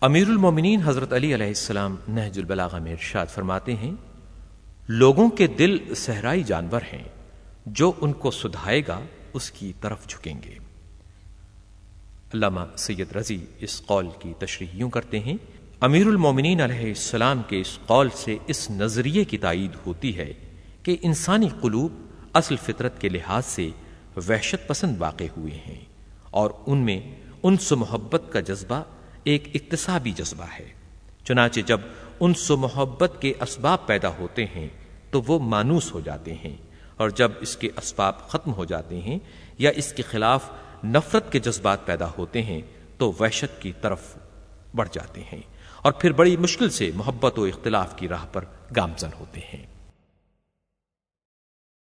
امیر المومنین حضرت علی علیہ السلام نہج البلاغہ میں ارشاد فرماتے ہیں، لوگوں کے دل صحرائی جانور ہیں، جو ان کو سدھائے گا، اس کی طرف جھکیں گے۔ علامہ سید رضی اس قول کی تشریح یوں کرتے ہیں امیر المومنین علیہ السلام کے اس قول سے اس نظریے کی تائید ہوتی ہے کہ انسانی قلوب اصل فطرت کے لحاظ سے وحشت پسند واقع ہوئے ہیں اور ان میں ان سے محبت کا جذبہ ایک اقتصابی جذبہ ہے۔ چنانچہ جب ان سے محبت کے اسباب پیدا ہوتے ہیں، تو وہ مانوس ہو جاتے ہیں۔ اور جب اس کے اسباب ختم ہو جاتے ہیں یا اس کے خلاف نفرت کے جذبات پیدا ہوتے ہیں، تو وحشت کی طرف بڑھ جاتے ہیں۔ اور پھر بڑی مشکل سے محبت و اختلاف کی راہ پر گامزن ہوتے ہیں۔